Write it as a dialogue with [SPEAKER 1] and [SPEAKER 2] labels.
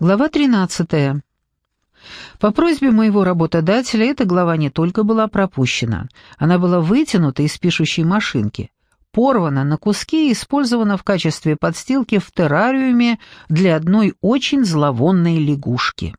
[SPEAKER 1] Глава 13. По просьбе моего работодателя эта глава не только была пропущена, она была вытянута из пишущей машинки, порвана на куски и использована в качестве подстилки в террариуме для одной очень зловонной лягушки.